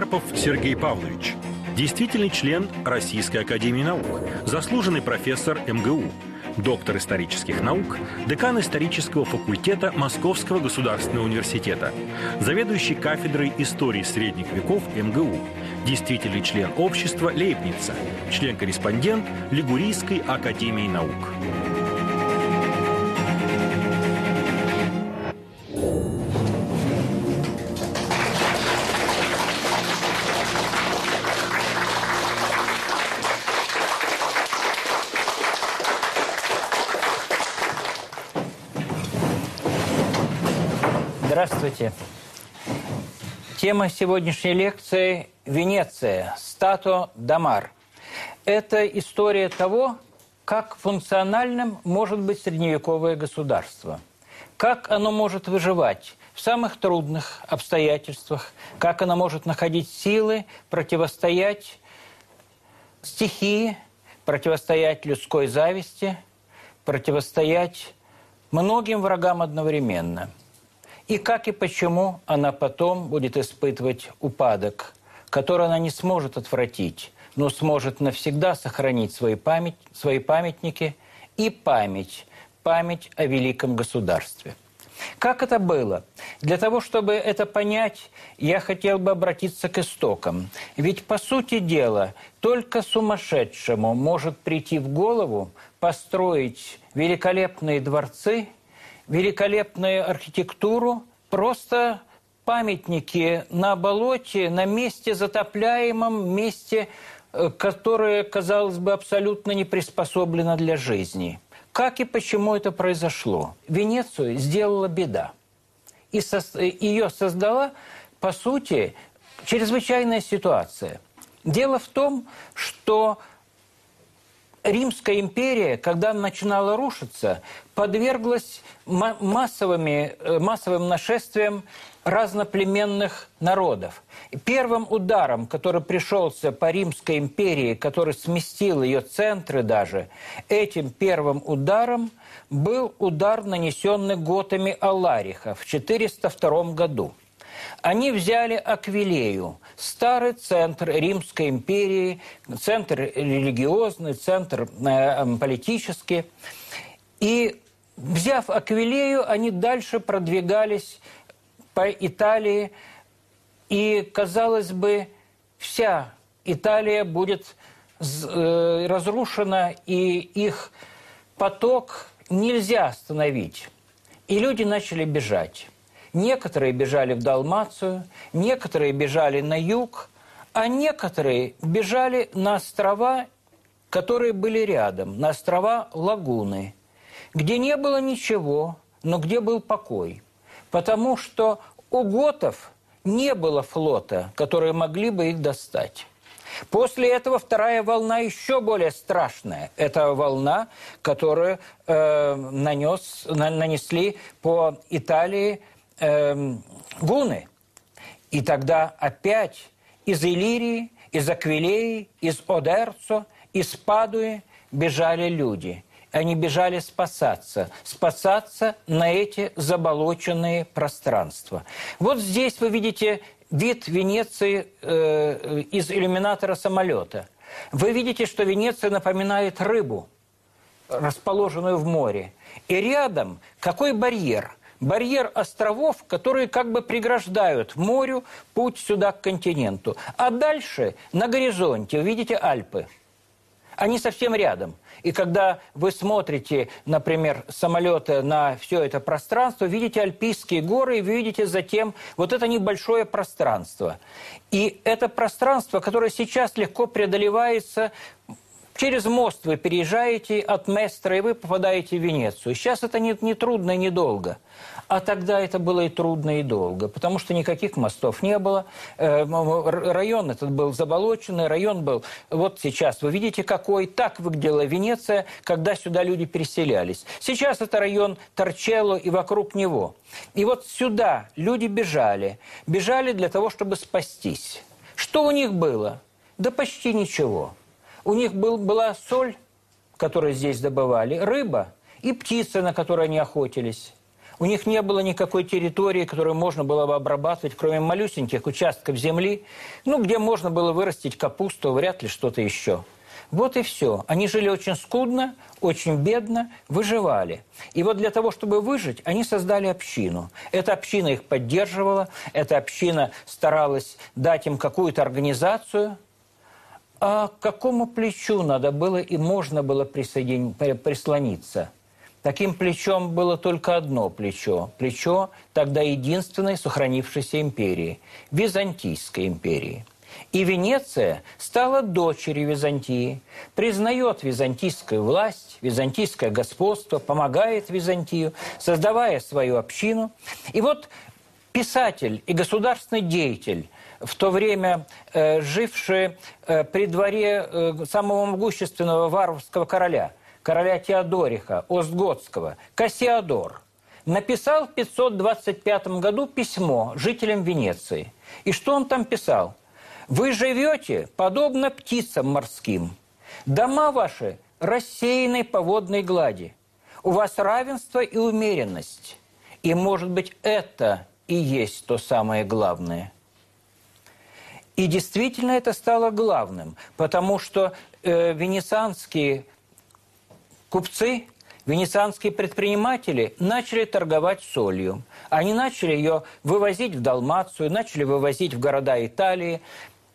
Карпов Сергей Павлович. Действительный член Российской Академии Наук. Заслуженный профессор МГУ. Доктор исторических наук, декан исторического факультета Московского государственного университета, заведующий кафедрой истории средних веков МГУ, действительный член общества Лейбница, член-корреспондент Лигурийской академии наук. Здравствуйте. Тема сегодняшней лекции – Венеция, стато Дамар. Это история того, как функциональным может быть средневековое государство, как оно может выживать в самых трудных обстоятельствах, как оно может находить силы, противостоять стихии, противостоять людской зависти, противостоять многим врагам одновременно – и как и почему она потом будет испытывать упадок, который она не сможет отвратить, но сможет навсегда сохранить свои, память, свои памятники и память, память о великом государстве. Как это было? Для того, чтобы это понять, я хотел бы обратиться к истокам. Ведь, по сути дела, только сумасшедшему может прийти в голову построить великолепные дворцы – великолепную архитектуру, просто памятники на болоте, на месте затопляемом, месте, э, которое, казалось бы, абсолютно не приспособлено для жизни. Как и почему это произошло? Венецию сделала беда. И со... ее создала, по сути, чрезвычайная ситуация. Дело в том, что Римская империя, когда начинала рушиться, подверглась массовыми, э, массовым нашествиям разноплеменных народов. Первым ударом, который пришелся по Римской империи, который сместил ее центры даже, этим первым ударом был удар, нанесенный готами Алариха в 402 году. Они взяли Аквилею, старый центр Римской империи, центр религиозный, центр э, политический. И взяв Аквилею, они дальше продвигались по Италии. И, казалось бы, вся Италия будет э, разрушена, и их поток нельзя остановить. И люди начали бежать. Некоторые бежали в Далмацию, некоторые бежали на юг, а некоторые бежали на острова, которые были рядом, на острова Лагуны, где не было ничего, но где был покой. Потому что у готов не было флота, которые могли бы их достать. После этого вторая волна еще более страшная. Это волна, которую э, нанес, на, нанесли по Италии Эм, гуны. И тогда опять из Иллирии, из Аквилеи, из Одерцо, из Падуи бежали люди. Они бежали спасаться, спасаться на эти заболоченные пространства. Вот здесь вы видите вид Венеции э, из иллюминатора самолета. Вы видите, что Венеция напоминает рыбу, расположенную в море. И рядом какой барьер – барьер островов, которые как бы преграждают морю путь сюда к континенту. А дальше на горизонте вы видите Альпы. Они совсем рядом. И когда вы смотрите, например, самолеты на все это пространство, видите Альпийские горы и видите затем вот это небольшое пространство. И это пространство, которое сейчас легко преодолевается Через мост вы переезжаете от Местра, и вы попадаете в Венецию. Сейчас это не, не трудно и недолго. А тогда это было и трудно, и долго, потому что никаких мостов не было. Э, район этот был заболоченный, район был... Вот сейчас вы видите, какой так выглядела Венеция, когда сюда люди переселялись. Сейчас это район Торчелло и вокруг него. И вот сюда люди бежали. Бежали для того, чтобы спастись. Что у них было? Да почти ничего. У них был, была соль, которую здесь добывали, рыба и птицы, на которые они охотились. У них не было никакой территории, которую можно было бы обрабатывать, кроме малюсеньких участков земли, ну, где можно было вырастить капусту, вряд ли что-то еще. Вот и все. Они жили очень скудно, очень бедно, выживали. И вот для того, чтобы выжить, они создали общину. Эта община их поддерживала, эта община старалась дать им какую-то организацию. А к какому плечу надо было и можно было присоедин... прислониться? Таким плечом было только одно плечо. Плечо тогда единственной сохранившейся империи – Византийской империи – и Венеция стала дочерью Византии, признает византийскую власть, византийское господство, помогает Византию, создавая свою общину. И вот писатель и государственный деятель, в то время э, живший э, при дворе э, самого могущественного варварского короля, короля Теодориха Остготского, Кассиодор, написал в 525 году письмо жителям Венеции. И что он там писал? Вы живете подобно птицам морским. Дома ваши рассеяны по водной глади. У вас равенство и умеренность. И, может быть, это и есть то самое главное. И действительно это стало главным, потому что э, венецианские купцы, венецианские предприниматели начали торговать солью. Они начали ее вывозить в Далмацию, начали вывозить в города Италии,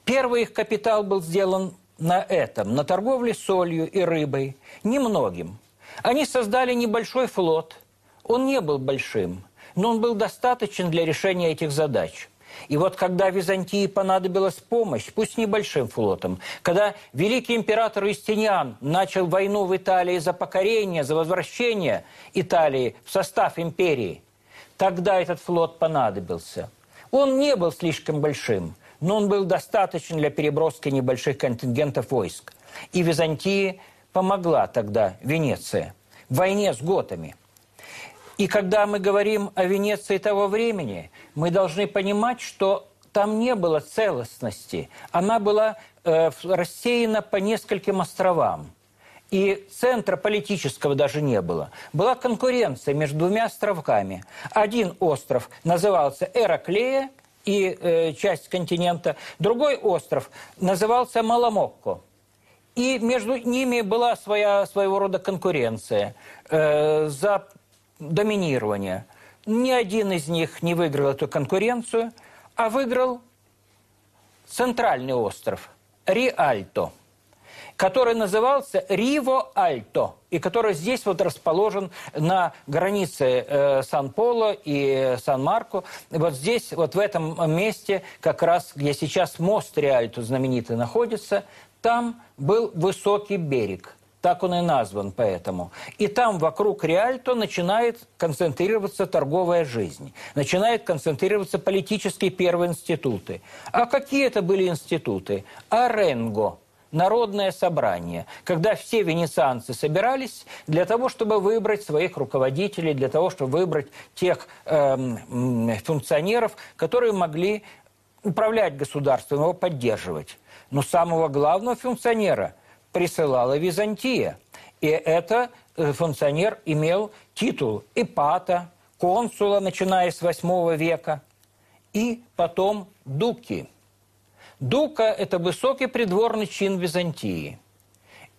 Первый их капитал был сделан на этом, на торговле солью и рыбой, немногим. Они создали небольшой флот. Он не был большим, но он был достаточен для решения этих задач. И вот когда Византии понадобилась помощь, пусть небольшим флотом, когда великий император Истиниан начал войну в Италии за покорение, за возвращение Италии в состав империи, тогда этот флот понадобился. Он не был слишком большим – но он был достаточен для переброски небольших контингентов войск. И Византии помогла тогда Венеция в войне с готами. И когда мы говорим о Венеции того времени, мы должны понимать, что там не было целостности. Она была э, рассеяна по нескольким островам. И центра политического даже не было. Была конкуренция между двумя островками. Один остров назывался Эраклея, и э, часть континента. Другой остров назывался Маламокко. И между ними была своя, своего рода конкуренция э, за доминирование. Ни один из них не выиграл эту конкуренцию, а выиграл центральный остров Риальто – который назывался Риво-Альто, и который здесь вот расположен на границе э, Сан-Поло и Сан-Марко. Вот здесь, вот в этом месте, как раз, где сейчас мост Риальто знаменитый находится, там был высокий берег. Так он и назван поэтому. И там вокруг Риальто начинает концентрироваться торговая жизнь. Начинают концентрироваться политические первые институты. А какие это были институты? Аренго – народное собрание, когда все венецианцы собирались для того, чтобы выбрать своих руководителей, для того, чтобы выбрать тех э, функционеров, которые могли управлять государством, его поддерживать. Но самого главного функционера присылала Византия. И этот э, функционер имел титул эпата, консула, начиная с VIII века, и потом дуки – Дука – это высокий придворный чин Византии.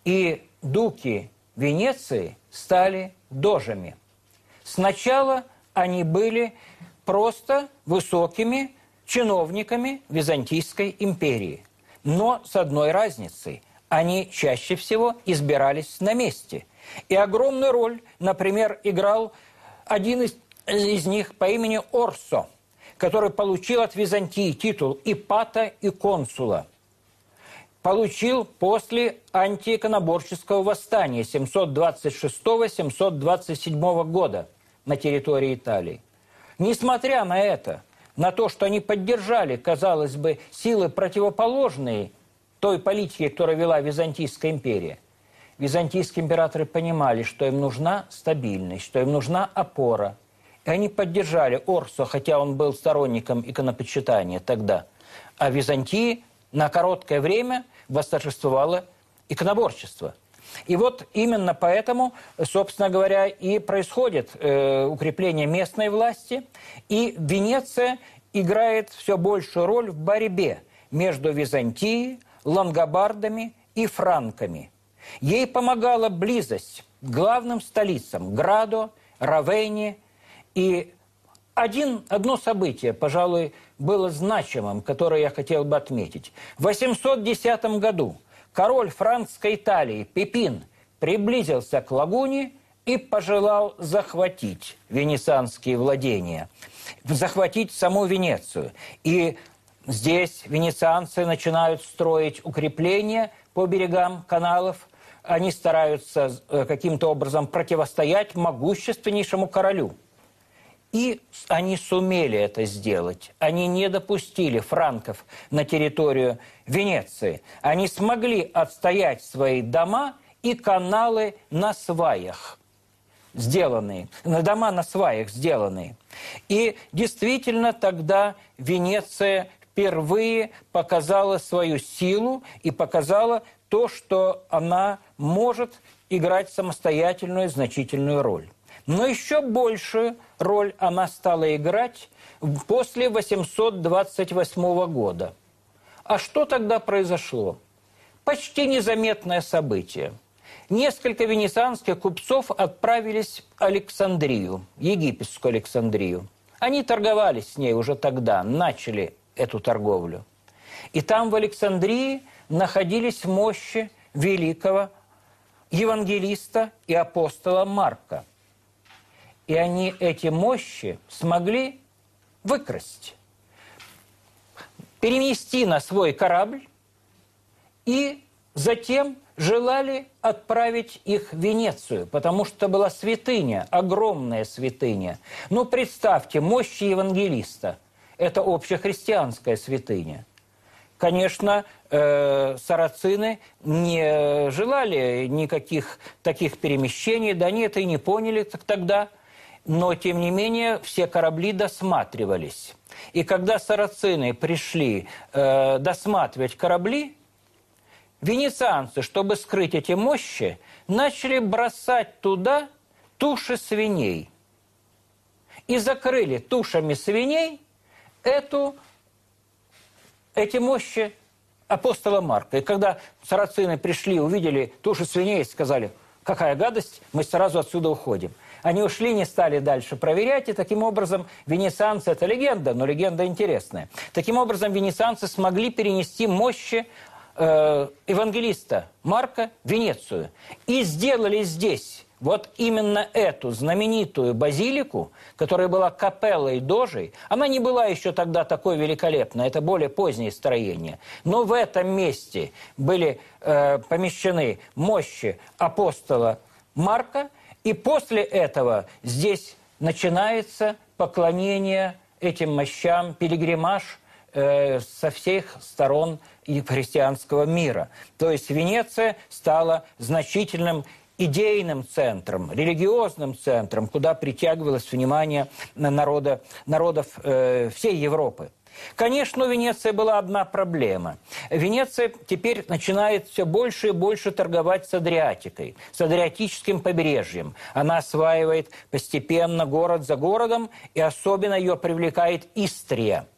И дуки Венеции стали дожами. Сначала они были просто высокими чиновниками Византийской империи. Но с одной разницей. Они чаще всего избирались на месте. И огромную роль, например, играл один из, из них по имени Орсо – который получил от Византии титул и пата, и консула. Получил после антииконоборческого восстания 726-727 года на территории Италии. Несмотря на это, на то, что они поддержали, казалось бы, силы противоположные той политике, которую вела Византийская империя, византийские императоры понимали, что им нужна стабильность, что им нужна опора – и они поддержали Орсо, хотя он был сторонником иконопочитания тогда. А в Византии на короткое время восторжествовало иконоборчество. И вот именно поэтому, собственно говоря, и происходит э, укрепление местной власти, и Венеция играет все большую роль в борьбе между Византией, лангобардами и франками. Ей помогала близость к главным столицам – Градо, Равейне. И один, одно событие, пожалуй, было значимым, которое я хотел бы отметить. В 810 году король франкской Италии Пипин приблизился к лагуне и пожелал захватить венецианские владения, захватить саму Венецию. И здесь венецианцы начинают строить укрепления по берегам каналов. Они стараются э, каким-то образом противостоять могущественнейшему королю – и они сумели это сделать. Они не допустили франков на территорию Венеции. Они смогли отстоять свои дома и каналы на сваях сделанные, на дома на сваях сделанные. И действительно тогда Венеция впервые показала свою силу и показала то, что она может играть самостоятельную значительную роль. Но еще большую роль она стала играть после 828 года. А что тогда произошло? Почти незаметное событие. Несколько венецианских купцов отправились в Александрию, египетскую Александрию. Они торговали с ней уже тогда, начали эту торговлю. И там в Александрии находились мощи великого евангелиста и апостола Марка – и они эти мощи смогли выкрасть, перенести на свой корабль и затем желали отправить их в Венецию, потому что была святыня, огромная святыня. Ну, представьте, мощи евангелиста – это общехристианская святыня. Конечно, э, сарацины не желали никаких таких перемещений, да это и не поняли тогда – но, тем не менее, все корабли досматривались. И когда сарацины пришли э, досматривать корабли, венецианцы, чтобы скрыть эти мощи, начали бросать туда туши свиней. И закрыли тушами свиней эту, эти мощи апостола Марка. И когда сарацины пришли, увидели туши свиней, сказали, какая гадость, мы сразу отсюда уходим – они ушли, не стали дальше проверять, и таким образом венецианцы, это легенда, но легенда интересная, таким образом венецианцы смогли перенести мощи э, евангелиста Марка в Венецию. И сделали здесь вот именно эту знаменитую базилику, которая была капеллой Дожей, она не была еще тогда такой великолепной, это более позднее строение. Но в этом месте были э, помещены мощи апостола Марка, и после этого здесь начинается поклонение этим мощам, пилигримаж э, со всех сторон христианского мира. То есть Венеция стала значительным идейным центром, религиозным центром, куда притягивалось внимание народа, народов э, всей Европы. Конечно, у Венеции была одна проблема. Венеция теперь начинает все больше и больше торговать с Адриатикой, с Адриатическим побережьем. Она осваивает постепенно город за городом, и особенно ее привлекает Истрия –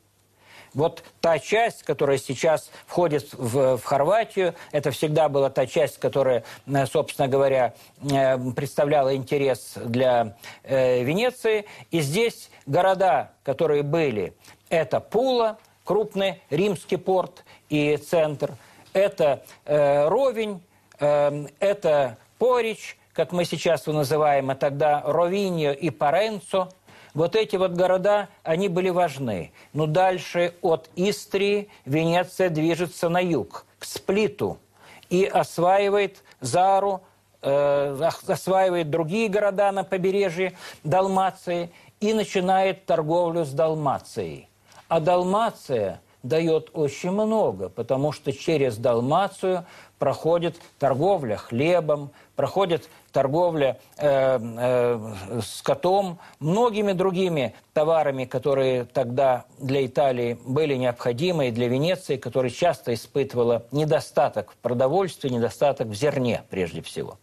вот та часть, которая сейчас входит в, в Хорватию, это всегда была та часть, которая, э, собственно говоря, э, представляла интерес для э, Венеции. И здесь города, которые были это Пула, крупный римский порт и центр. Это э, Ровень, это Порич, как мы сейчас его называем, а тогда Ровиньо и Паренцо. Вот эти вот города, они были важны. Но дальше от Истрии Венеция движется на юг, к Сплиту, и осваивает Зару, э, осваивает другие города на побережье Далмации и начинает торговлю с Далмацией. А Далмация дает очень много, потому что через Далмацию проходит торговля хлебом, проходит торговля э, э, скотом, многими другими товарами, которые тогда для Италии были необходимы, и для Венеции, которая часто испытывала недостаток в продовольствии, недостаток в зерне прежде всего.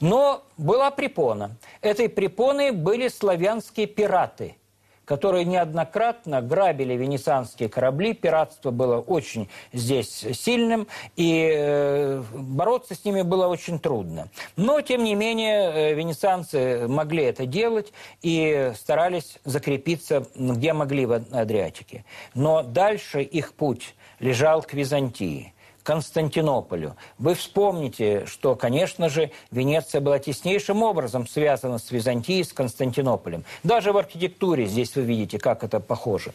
Но была препона. Этой препоной были славянские пираты – которые неоднократно грабили венецианские корабли. Пиратство было очень здесь сильным, и э, бороться с ними было очень трудно. Но, тем не менее, э, венецианцы могли это делать и старались закрепиться, где могли в Адриатике. Но дальше их путь лежал к Византии. Константинополю. Вы вспомните, что, конечно же, Венеция была теснейшим образом связана с Византией, с Константинополем. Даже в архитектуре здесь вы видите, как это похоже.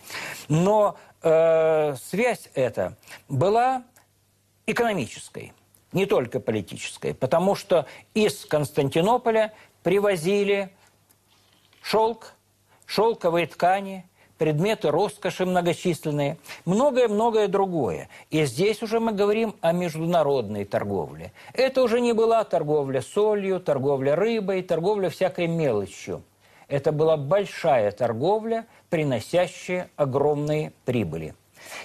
Но э, связь эта была экономической, не только политической, потому что из Константинополя привозили шелк, шелковые ткани – предметы роскоши многочисленные, многое-многое другое. И здесь уже мы говорим о международной торговле. Это уже не была торговля солью, торговля рыбой, торговля всякой мелочью. Это была большая торговля, приносящая огромные прибыли.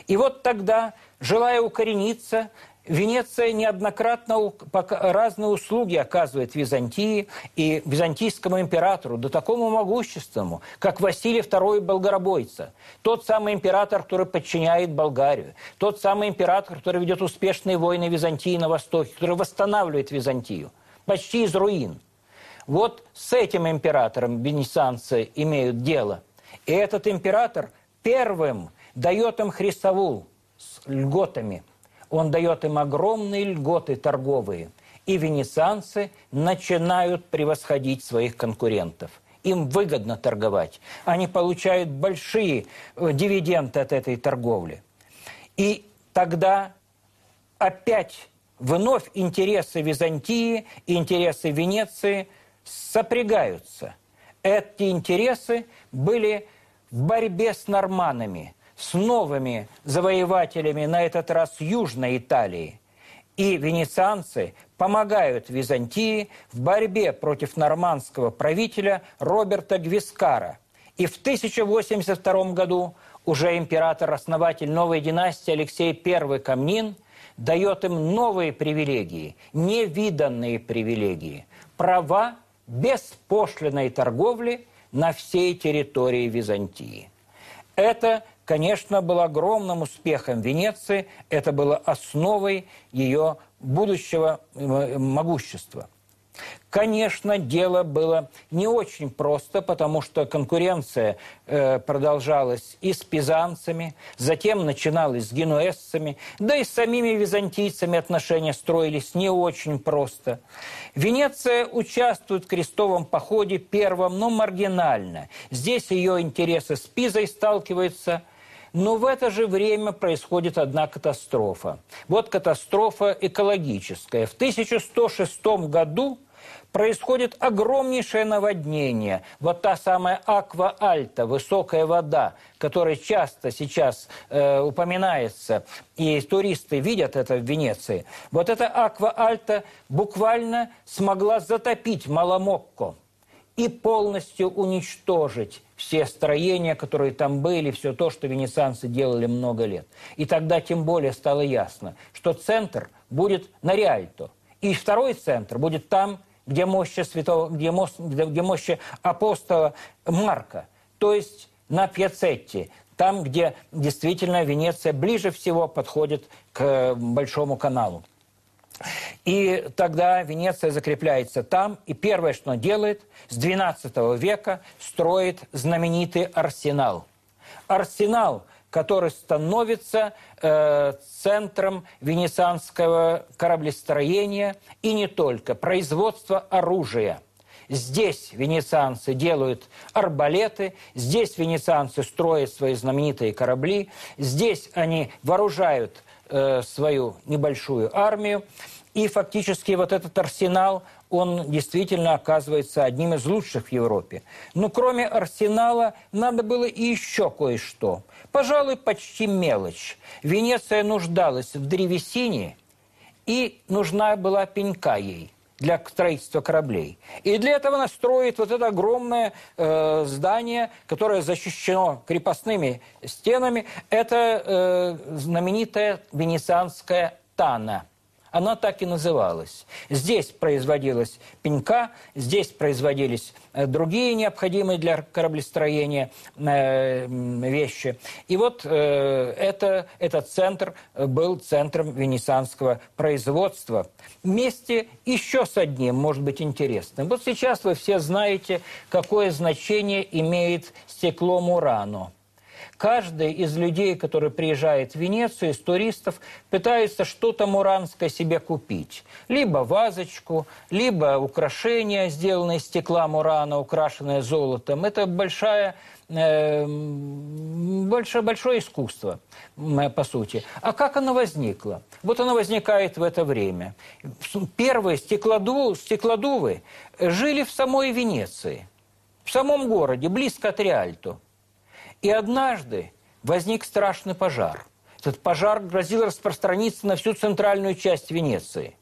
И вот тогда, желая укорениться, Венеция неоднократно разные услуги оказывает Византии и византийскому императору, до такому могущественному, как Василий II Болгоробойца. Тот самый император, который подчиняет Болгарию. Тот самый император, который ведет успешные войны Византии на Востоке, который восстанавливает Византию. Почти из руин. Вот с этим императором венецианцы имеют дело. И этот император первым дает им Христовул с льготами – он дает им огромные льготы торговые. И венецианцы начинают превосходить своих конкурентов. Им выгодно торговать. Они получают большие э, дивиденды от этой торговли. И тогда опять вновь интересы Византии интересы Венеции сопрягаются. Эти интересы были в борьбе с норманами – с новыми завоевателями, на этот раз Южной Италии. И венецианцы помогают Византии в борьбе против нормандского правителя Роберта Гвискара. И в 1082 году уже император-основатель новой династии Алексей I Камнин дает им новые привилегии, невиданные привилегии, права беспошлиной торговли на всей территории Византии. Это конечно, был огромным успехом Венеции, это было основой ее будущего э, могущества. Конечно, дело было не очень просто, потому что конкуренция э, продолжалась и с пизанцами, затем начиналась с генуэзцами, да и с самими византийцами отношения строились не очень просто. Венеция участвует в крестовом походе первом, но маргинально. Здесь ее интересы с Пизой сталкиваются но в это же время происходит одна катастрофа. Вот катастрофа экологическая. В 1106 году происходит огромнейшее наводнение. Вот та самая аква-альта, высокая вода, которая часто сейчас э, упоминается, и туристы видят это в Венеции. Вот эта аква-альта буквально смогла затопить Маламокко и полностью уничтожить все строения, которые там были, все то, что венецианцы делали много лет. И тогда тем более стало ясно, что центр будет на Риальто. И второй центр будет там, где мощи, святого, где, мост, где, мощи апостола Марка, то есть на Пьяцетте, там, где действительно Венеция ближе всего подходит к Большому каналу. И тогда Венеция закрепляется там, и первое, что она делает, с XII века строит знаменитый арсенал. Арсенал, который становится э, центром венецианского кораблестроения и не только, производства оружия. Здесь венецианцы делают арбалеты, здесь венецианцы строят свои знаменитые корабли, здесь они вооружают э, свою небольшую армию. И фактически вот этот арсенал, он действительно оказывается одним из лучших в Европе. Но кроме арсенала надо было и еще кое-что. Пожалуй, почти мелочь. Венеция нуждалась в древесине, и нужна была пенька ей для строительства кораблей. И для этого она строит вот это огромное э, здание, которое защищено крепостными стенами. Это э, знаменитая венецианская Тана – она так и называлась. Здесь производилась пенька, здесь производились э, другие необходимые для кораблестроения э, вещи. И вот э, это, этот центр был центром венецианского производства. Вместе еще с одним, может быть, интересным. Вот сейчас вы все знаете, какое значение имеет стекло Мурано – Каждый из людей, который приезжает в Венецию, из туристов, пытается что-то муранское себе купить. Либо вазочку, либо украшение, сделанное из стекла мурана, украшенное золотом. Это большая э, большое, большое искусство, по сути. А как оно возникло? Вот оно возникает в это время. Первые стеклоду, стеклодувы жили в самой Венеции, в самом городе, близко от Риальто. И однажды возник страшный пожар. Этот пожар грозил распространиться на всю центральную часть Венеции.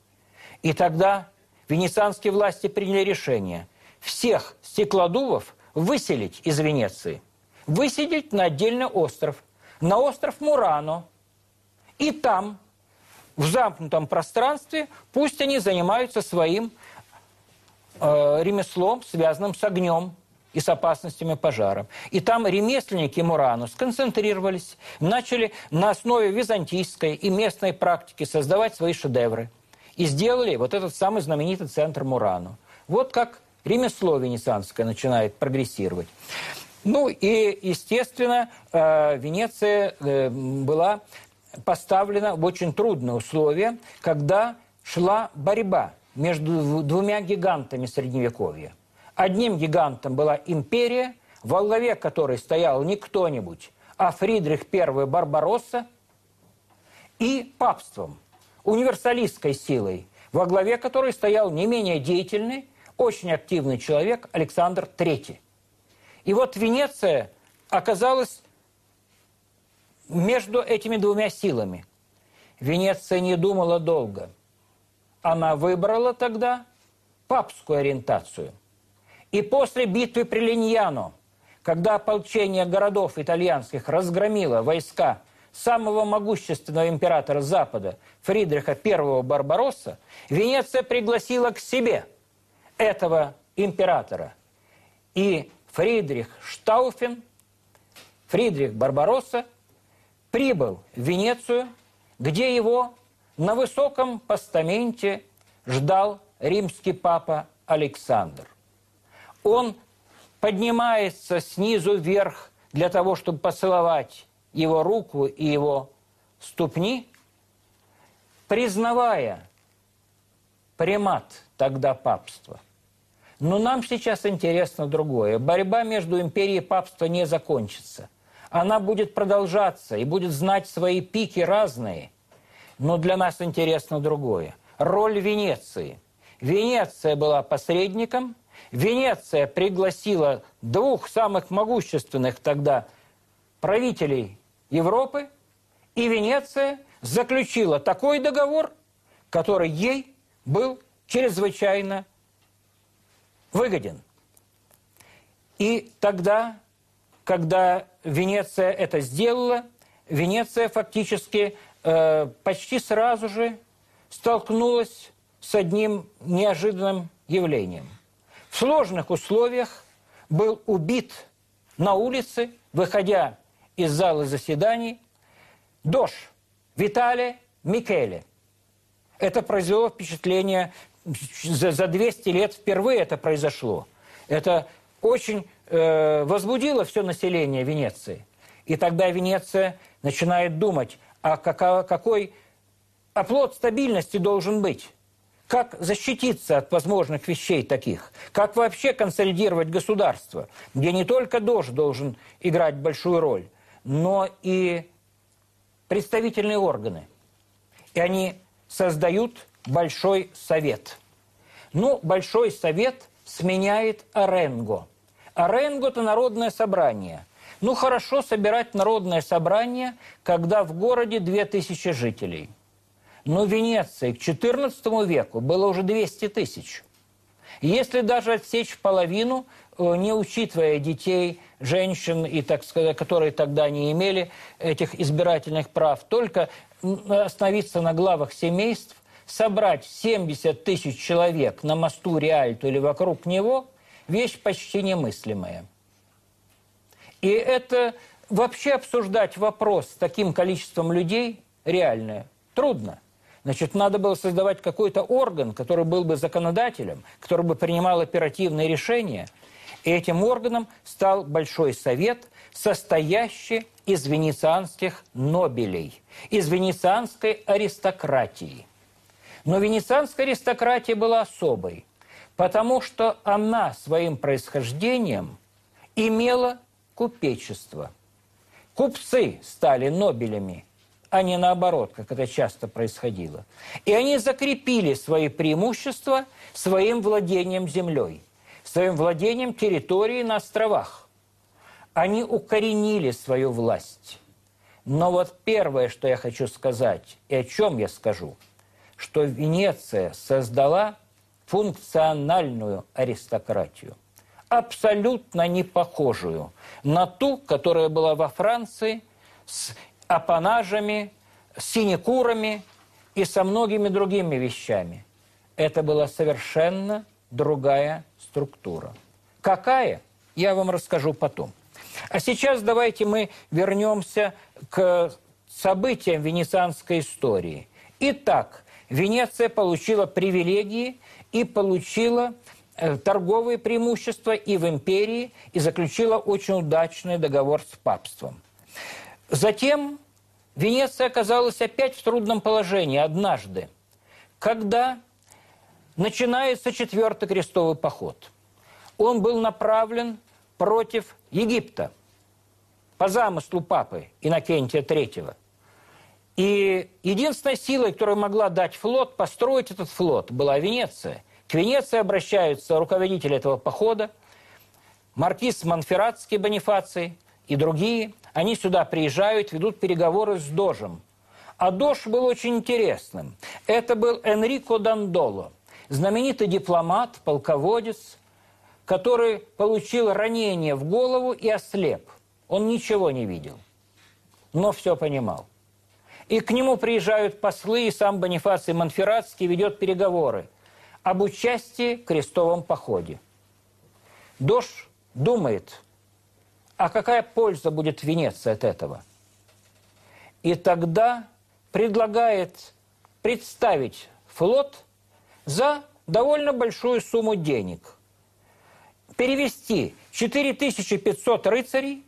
И тогда венецианские власти приняли решение всех стеклодувов выселить из Венеции. Выселить на отдельный остров, на остров Мурано. И там, в замкнутом пространстве, пусть они занимаются своим э, ремеслом, связанным с огнем, и с опасностями пожара. И там ремесленники Мурану сконцентрировались, начали на основе византийской и местной практики создавать свои шедевры. И сделали вот этот самый знаменитый центр Мурану. Вот как ремесло венецианское начинает прогрессировать. Ну и, естественно, э, Венеция э, была поставлена в очень трудные условия, когда шла борьба между двумя гигантами Средневековья. Одним гигантом была империя, во главе которой стоял не кто-нибудь, а Фридрих I Барбаросса, и папством, универсалистской силой, во главе которой стоял не менее деятельный, очень активный человек Александр III. И вот Венеция оказалась между этими двумя силами. Венеция не думала долго. Она выбрала тогда папскую ориентацию. И после битвы при Линьяно, когда ополчение городов итальянских разгромило войска самого могущественного императора Запада, Фридриха I Барбаросса, Венеция пригласила к себе этого императора. И Фридрих Штауфен, Фридрих Барбаросса, прибыл в Венецию, где его на высоком постаменте ждал римский папа Александр – он поднимается снизу вверх для того, чтобы поцеловать его руку и его ступни, признавая примат тогда папства. Но нам сейчас интересно другое. Борьба между империей и папством не закончится. Она будет продолжаться и будет знать свои пики разные. Но для нас интересно другое. Роль Венеции. Венеция была посредником – Венеция пригласила двух самых могущественных тогда правителей Европы, и Венеция заключила такой договор, который ей был чрезвычайно выгоден. И тогда, когда Венеция это сделала, Венеция фактически э, почти сразу же столкнулась с одним неожиданным явлением – в сложных условиях был убит на улице, выходя из зала заседаний, Дош Виталий Микеле. Это произвело впечатление, за, за 200 лет впервые это произошло. Это очень э, возбудило все население Венеции. И тогда Венеция начинает думать, а какова, какой оплот стабильности должен быть. Как защититься от возможных вещей таких? Как вообще консолидировать государство, где не только ДОЖ должен играть большую роль, но и представительные органы. И они создают большой совет. Ну, Большой Совет сменяет Оренго. Оренго – это народное собрание. Ну, хорошо собирать народное собрание, когда в городе 2000 жителей. Но в Венеции к XIV веку было уже 200 тысяч. Если даже отсечь половину, э, не учитывая детей, женщин, и, так сказать, которые тогда не имели этих избирательных прав, только остановиться на главах семейств, собрать 70 тысяч человек на мосту Риальто или вокруг него – вещь почти немыслимая. И это вообще обсуждать вопрос с таким количеством людей реальное трудно. Значит, надо было создавать какой-то орган, который был бы законодателем, который бы принимал оперативные решения. И этим органом стал Большой Совет, состоящий из венецианских нобелей, из венецианской аристократии. Но венецианская аристократия была особой, потому что она своим происхождением имела купечество. Купцы стали нобелями, а не наоборот, как это часто происходило. И они закрепили свои преимущества своим владением землей, своим владением территорией на островах. Они укоренили свою власть. Но вот первое, что я хочу сказать, и о чем я скажу, что Венеция создала функциональную аристократию, абсолютно не похожую на ту, которая была во Франции с апанажами, синекурами и со многими другими вещами. Это была совершенно другая структура. Какая? Я вам расскажу потом. А сейчас давайте мы вернемся к событиям венецианской истории. Итак, Венеция получила привилегии и получила э, торговые преимущества и в империи, и заключила очень удачный договор с папством. Затем Венеция оказалась опять в трудном положении однажды, когда начинается четвертый крестовый поход. Он был направлен против Египта по замыслу папы Иннокентия III. И единственной силой, которая могла дать флот, построить этот флот, была Венеция. К Венеции обращаются руководители этого похода, маркиз Монферратский Бонифаций и другие. Они сюда приезжают, ведут переговоры с Дожем. А Дож был очень интересным. Это был Энрико Дандоло, знаменитый дипломат, полководец, который получил ранение в голову и ослеп. Он ничего не видел, но все понимал. И к нему приезжают послы, и сам Бонифаций Монферратский ведет переговоры об участии в крестовом походе. Дож думает, а какая польза будет Венеции от этого? И тогда предлагает представить флот за довольно большую сумму денег. Перевести 4500 рыцарей,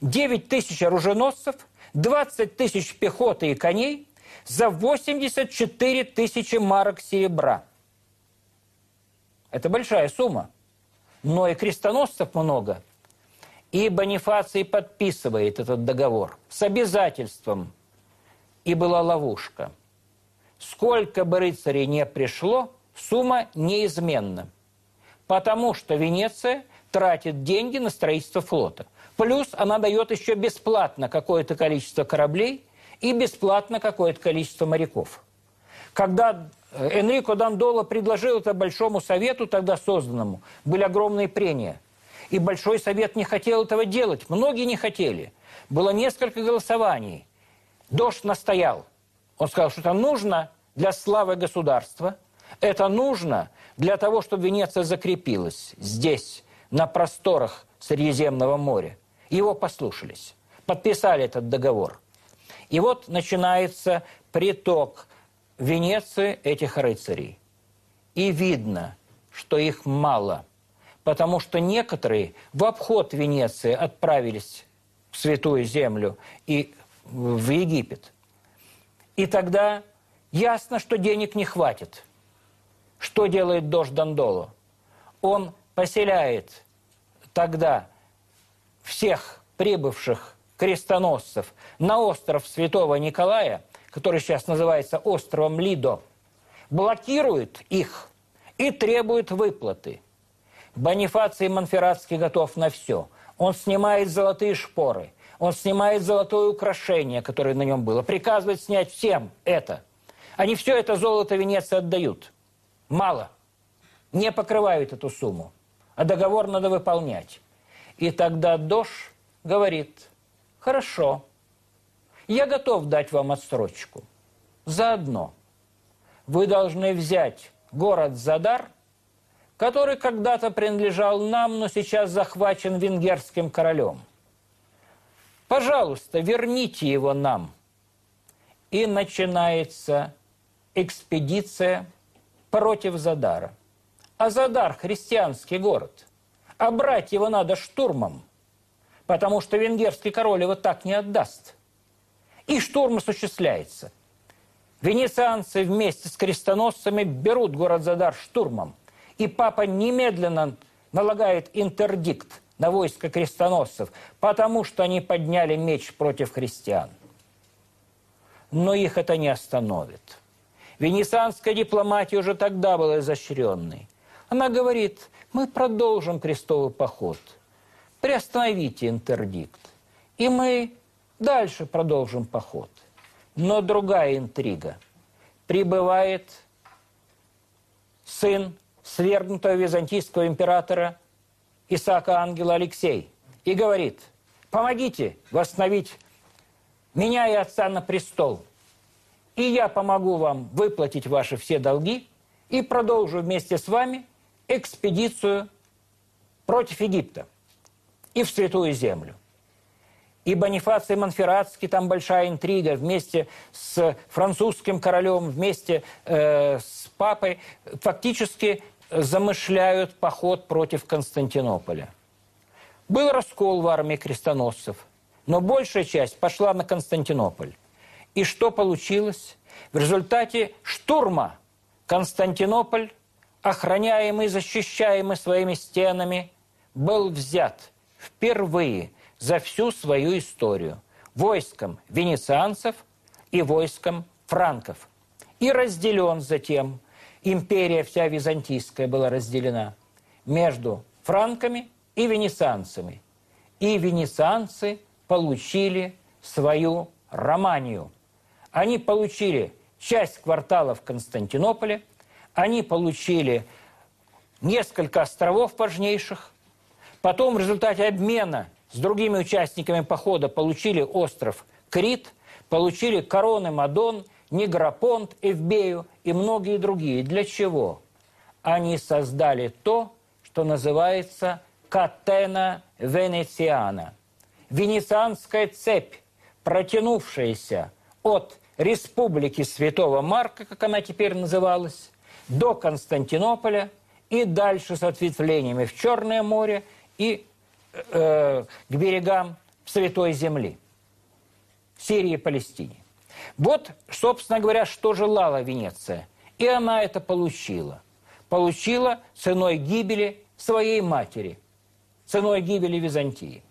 9 тысяч оруженосцев – 20 тысяч пехоты и коней за 84 тысячи марок серебра. Это большая сумма. Но и крестоносцев много. И Бонифаций подписывает этот договор с обязательством. И была ловушка. Сколько бы рыцарей не пришло, сумма неизменна. Потому что Венеция тратит деньги на строительство флота. Плюс она дает еще бесплатно какое-то количество кораблей и бесплатно какое-то количество моряков. Когда э, Энрико Дандоло предложил это Большому Совету, тогда созданному, были огромные прения. И Большой Совет не хотел этого делать. Многие не хотели. Было несколько голосований. Дождь настоял. Он сказал, что это нужно для славы государства. Это нужно для того, чтобы Венеция закрепилась здесь, на просторах Средиземного моря. Его послушались, подписали этот договор. И вот начинается приток Венеции этих рыцарей. И видно, что их мало, потому что некоторые в обход Венеции отправились в Святую Землю и в Египет. И тогда ясно, что денег не хватит. Что делает Дож Дандоло? Он поселяет тогда всех прибывших крестоносцев на остров Святого Николая, который сейчас называется островом Лидо, блокирует их и требует выплаты. Бонифаций Монферратский готов на все. Он снимает золотые шпоры, он снимает золотое украшение, которое на нем было, приказывает снять всем это. Они все это золото Венеции отдают. Мало. Не покрывают эту сумму. А договор надо выполнять. И тогда Дош говорит, хорошо, я готов дать вам отсрочку. Заодно вы должны взять город Задар, который когда-то принадлежал нам, но сейчас захвачен венгерским королем. Пожалуйста, верните его нам. И начинается экспедиция против Задара. А Задар – христианский город. А брать его надо штурмом, потому что венгерский король его так не отдаст. И штурм осуществляется. Венецианцы вместе с крестоносцами берут город Задар штурмом. И папа немедленно налагает интердикт на войско крестоносцев, потому что они подняли меч против христиан. Но их это не остановит. Венецианская дипломатия уже тогда была изощренной. Она говорит, мы продолжим крестовый поход, приостановите интердикт, и мы дальше продолжим поход – но другая интрига. Прибывает сын свергнутого византийского императора Исаака Ангела Алексей и говорит, помогите восстановить меня и отца на престол, и я помогу вам выплатить ваши все долги и продолжу вместе с вами экспедицию против Египта и в Святую Землю и Бонифаций Монферратский, там большая интрига, вместе с французским королем, вместе э, с папой, фактически замышляют поход против Константинополя. Был раскол в армии крестоносцев, но большая часть пошла на Константинополь. И что получилось? В результате штурма Константинополь, охраняемый, защищаемый своими стенами, был взят впервые за всю свою историю войском венецианцев и войском франков. И разделен затем, империя вся византийская была разделена между франками и венецианцами. И венецианцы получили свою Романию. Они получили часть кварталов Константинополя, они получили несколько островов важнейших, потом в результате обмена с другими участниками похода получили остров Крит, получили короны Мадон, Негропонт, Эвбею и многие другие. Для чего? Они создали то, что называется Катена Венециана. Венецианская цепь, протянувшаяся от Республики Святого Марка, как она теперь называлась, до Константинополя и дальше с ответвлениями в Черное море и э, к берегам Святой Земли, Сирии и Палестине. Вот, собственно говоря, что желала Венеция. И она это получила. Получила ценой гибели своей матери, ценой гибели Византии.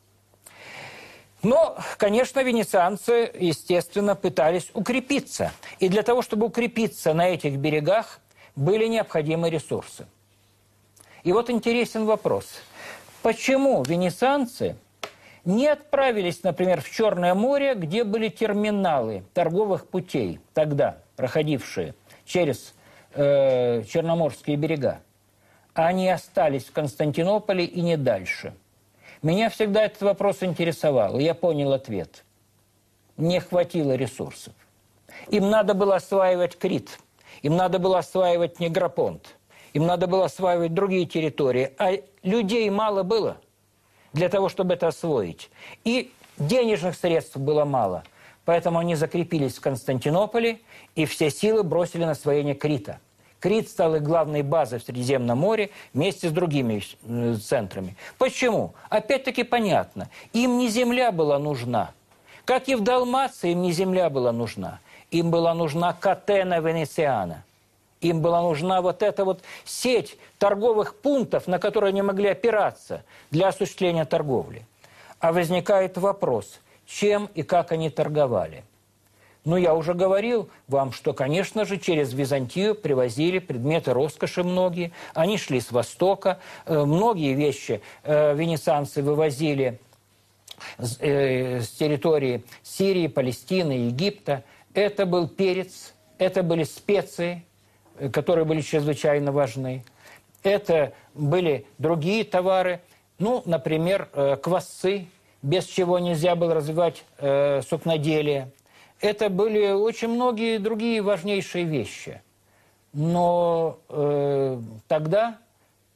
Но, конечно, венецианцы, естественно, пытались укрепиться. И для того, чтобы укрепиться на этих берегах, были необходимы ресурсы. И вот интересен вопрос – Почему венецианцы не отправились, например, в Черное море, где были терминалы торговых путей, тогда проходившие через э, Черноморские берега, а они остались в Константинополе и не дальше? Меня всегда этот вопрос интересовал, и я понял ответ. Не хватило ресурсов. Им надо было осваивать Крит, им надо было осваивать Негропонт, им надо было осваивать другие территории, а людей мало было для того, чтобы это освоить. И денежных средств было мало. Поэтому они закрепились в Константинополе и все силы бросили на освоение Крита. Крит стал их главной базой в Средиземном море вместе с другими э, центрами. Почему? Опять-таки понятно. Им не земля была нужна. Как и в Далмации им не земля была нужна. Им была нужна Катена Венециана – им была нужна вот эта вот сеть торговых пунктов, на которые они могли опираться для осуществления торговли. А возникает вопрос, чем и как они торговали. Но я уже говорил вам, что, конечно же, через Византию привозили предметы роскоши многие. Они шли с Востока. Э, многие вещи э, венецианцы вывозили э, с территории Сирии, Палестины, Египта. Это был перец, это были специи, которые были чрезвычайно важны. Это были другие товары, ну, например, квасцы, без чего нельзя было развивать э, сукноделие – это были очень многие другие важнейшие вещи. Но э, тогда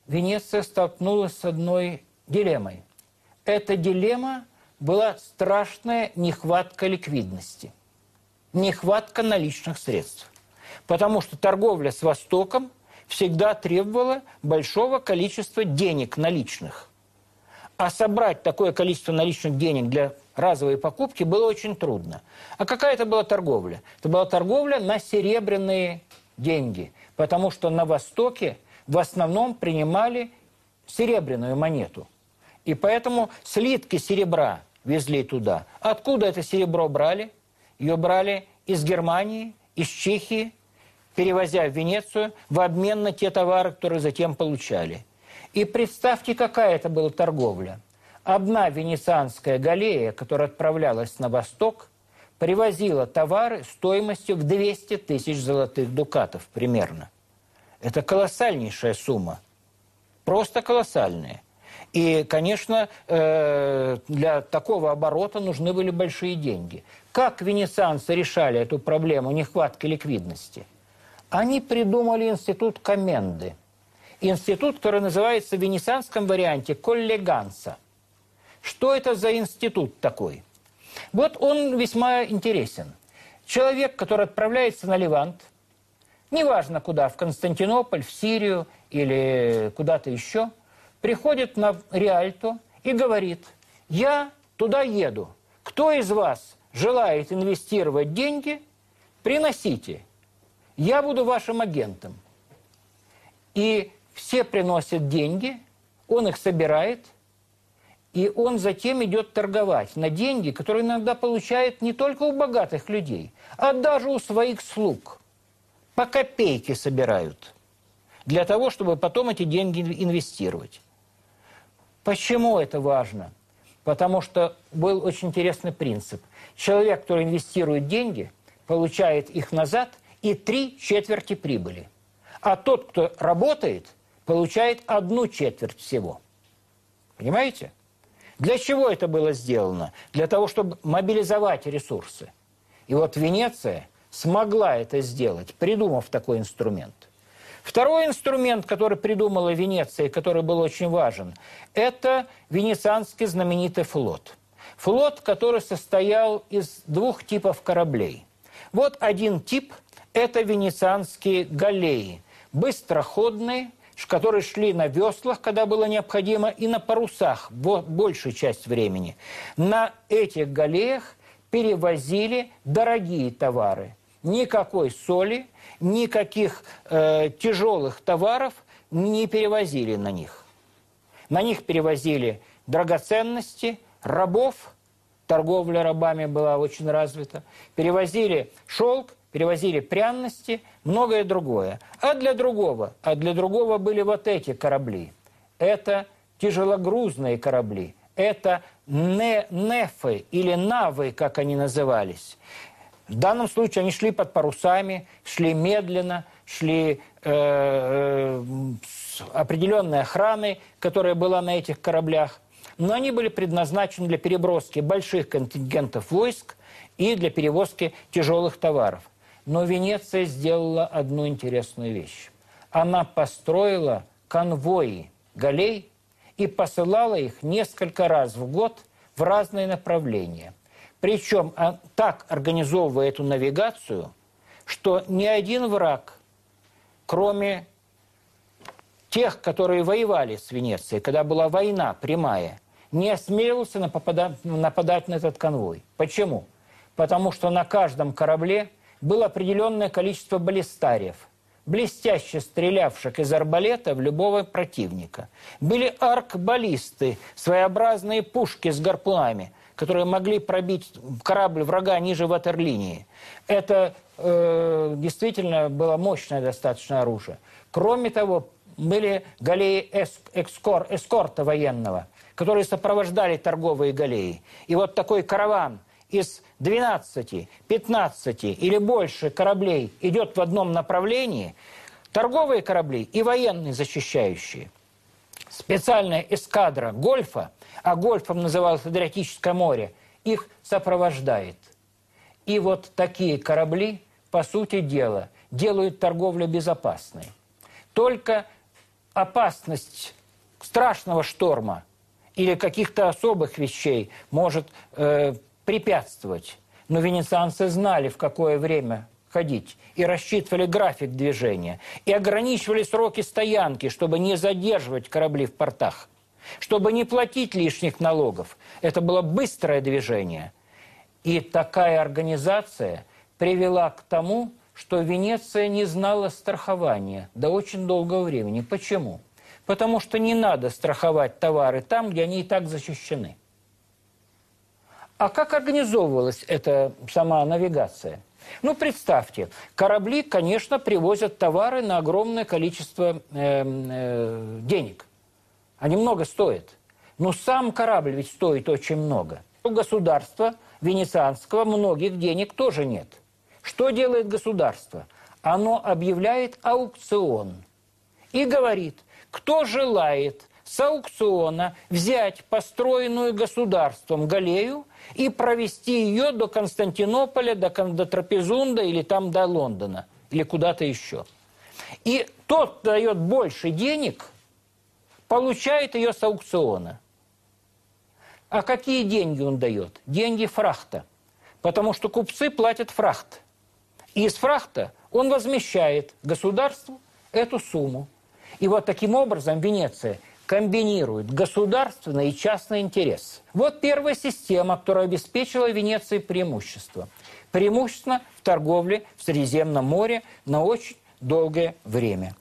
Венеция столкнулась с одной дилеммой. Эта дилемма была страшная нехватка ликвидности, нехватка наличных средств. Потому что торговля с Востоком всегда требовала большого количества денег наличных. А собрать такое количество наличных денег для разовые покупки было очень трудно. А какая это была торговля? Это была торговля на серебряные деньги, потому что на Востоке в основном принимали серебряную монету. И поэтому слитки серебра везли туда. Откуда это серебро брали? Ее брали из Германии, из Чехии, перевозя в Венецию в обмен на те товары, которые затем получали. И представьте, какая это была торговля – Одна венецианская галея, которая отправлялась на восток, привозила товары стоимостью в 200 тысяч золотых дукатов примерно. Это колоссальнейшая сумма. Просто колоссальная. И, конечно, э, для такого оборота нужны были большие деньги. Как венецианцы решали эту проблему нехватки ликвидности? Они придумали институт коменды. Институт, который называется в венецианском варианте коллеганса – что это за институт такой? Вот он весьма интересен. Человек, который отправляется на Левант, неважно куда, в Константинополь, в Сирию или куда-то еще, приходит на Риальто и говорит, я туда еду. Кто из вас желает инвестировать деньги, приносите. Я буду вашим агентом. И все приносят деньги, он их собирает – и он затем идет торговать на деньги, которые иногда получает не только у богатых людей, а даже у своих слуг. По копейке собирают для того, чтобы потом эти деньги инвестировать. Почему это важно? Потому что был очень интересный принцип. Человек, который инвестирует деньги, получает их назад и три четверти прибыли. А тот, кто работает, получает одну четверть всего. Понимаете? Для чего это было сделано? Для того, чтобы мобилизовать ресурсы. И вот Венеция смогла это сделать, придумав такой инструмент. Второй инструмент, который придумала Венеция, который был очень важен, это венецианский знаменитый флот. Флот, который состоял из двух типов кораблей. Вот один тип – это венецианские галеи, быстроходные, которые шли на веслах, когда было необходимо, и на парусах большую часть времени. На этих галеях перевозили дорогие товары. Никакой соли, никаких э, тяжелых товаров не перевозили на них. На них перевозили драгоценности, рабов, торговля рабами была очень развита, перевозили шелк, перевозили пряности, многое другое. А для другого, а для другого были вот эти корабли. Это тяжелогрузные корабли, это не, нефы или навы, как они назывались. В данном случае они шли под парусами, шли медленно, шли э, э, с определенной охраной, которая была на этих кораблях. Но они были предназначены для переброски больших контингентов войск и для перевозки тяжелых товаров. Но Венеция сделала одну интересную вещь. Она построила конвои галей и посылала их несколько раз в год в разные направления. Причем а, так организовывая эту навигацию, что ни один враг, кроме тех, которые воевали с Венецией, когда была война прямая, не осмеливался нападать, нападать на этот конвой. Почему? Потому что на каждом корабле было определенное количество баллистариев, блестяще стрелявших из арбалета в любого противника. Были аркбаллисты, своеобразные пушки с гарпунами, которые могли пробить корабль врага ниже ватерлинии. Это э, действительно было мощное достаточно оружие. Кроме того, были галеи эскор, эскорта военного, которые сопровождали торговые галеи. И вот такой караван из 12, 15 или больше кораблей идет в одном направлении, торговые корабли и военные защищающие. Специальная эскадра Гольфа, а Гольфом называлось Адриатическое море, их сопровождает. И вот такие корабли, по сути дела, делают торговлю безопасной. Только опасность страшного шторма или каких-то особых вещей может э, препятствовать. Но венецианцы знали, в какое время ходить, и рассчитывали график движения, и ограничивали сроки стоянки, чтобы не задерживать корабли в портах, чтобы не платить лишних налогов. Это было быстрое движение. И такая организация привела к тому, что Венеция не знала страхования до очень долгого времени. Почему? Потому что не надо страховать товары там, где они и так защищены. А как организовывалась эта сама навигация? Ну, представьте, корабли, конечно, привозят товары на огромное количество э, э, денег. Они много стоят. Но сам корабль ведь стоит очень много. У государства венецианского многих денег тоже нет. Что делает государство? Оно объявляет аукцион и говорит, кто желает с аукциона взять построенную государством галею и провести ее до Константинополя, до, до Трапезунда или там до Лондона, или куда-то еще. И тот, кто дает больше денег, получает ее с аукциона. А какие деньги он дает? Деньги фрахта. Потому что купцы платят фрахт. И из фрахта он возмещает государству эту сумму. И вот таким образом Венеция комбинирует государственный и частный интерес. Вот первая система, которая обеспечила Венеции преимущество. Преимущественно в торговле в Средиземном море на очень долгое время.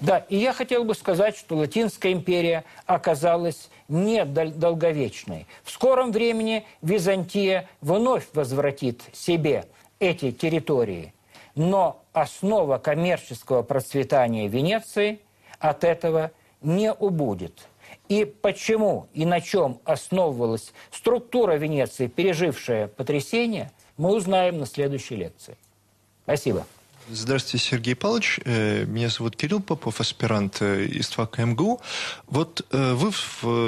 Да, и я хотел бы сказать, что Латинская империя оказалась не долговечной. В скором времени Византия вновь возвратит себе эти территории. Но основа коммерческого процветания Венеции от этого не убудет. И почему и на чем основывалась структура Венеции, пережившая потрясение, мы узнаем на следующей лекции. Спасибо. Здравствуйте, Сергей Павлович. Э, меня зовут Кирилл Попов, аспирант э, из ФАК МГУ. Вот э, вы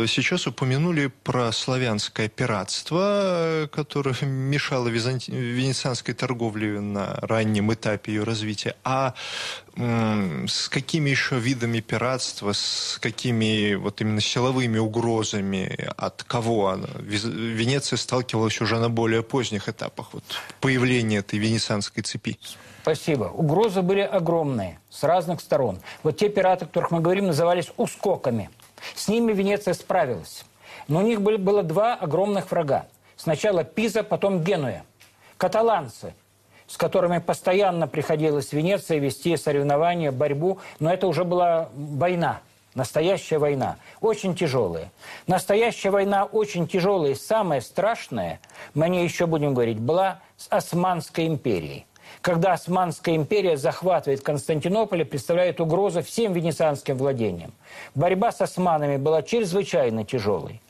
сейчас упомянули про славянское пиратство, которое мешало венецианской торговле на раннем этапе ее развития. А с какими еще видами пиратства, с какими вот именно силовыми угрозами, от кого Венеция сталкивалась уже на более поздних этапах вот, появления этой венецианской цепи? Спасибо. Угрозы были огромные, с разных сторон. Вот те пираты, о которых мы говорим, назывались ускоками. С ними Венеция справилась. Но у них были, было два огромных врага. Сначала Пиза, потом Генуя. Каталанцы, с которыми постоянно приходилось Венеции вести соревнования, борьбу. Но это уже была война, настоящая война, очень тяжелая. Настоящая война очень тяжелая и самое страшное, мы о ней еще будем говорить, была с Османской империей когда Османская империя захватывает Константинополь и представляет угрозу всем венецианским владениям. Борьба с османами была чрезвычайно тяжелой.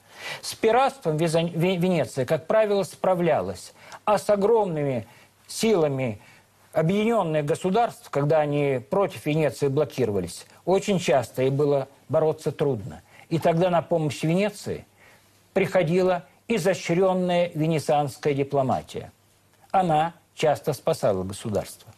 С пиратством Венеция, как правило, справлялась, а с огромными силами объединенных государств, когда они против Венеции блокировались, очень часто и было бороться трудно. И тогда на помощь Венеции приходила изощренная венецианская дипломатия. Она часто спасало государство.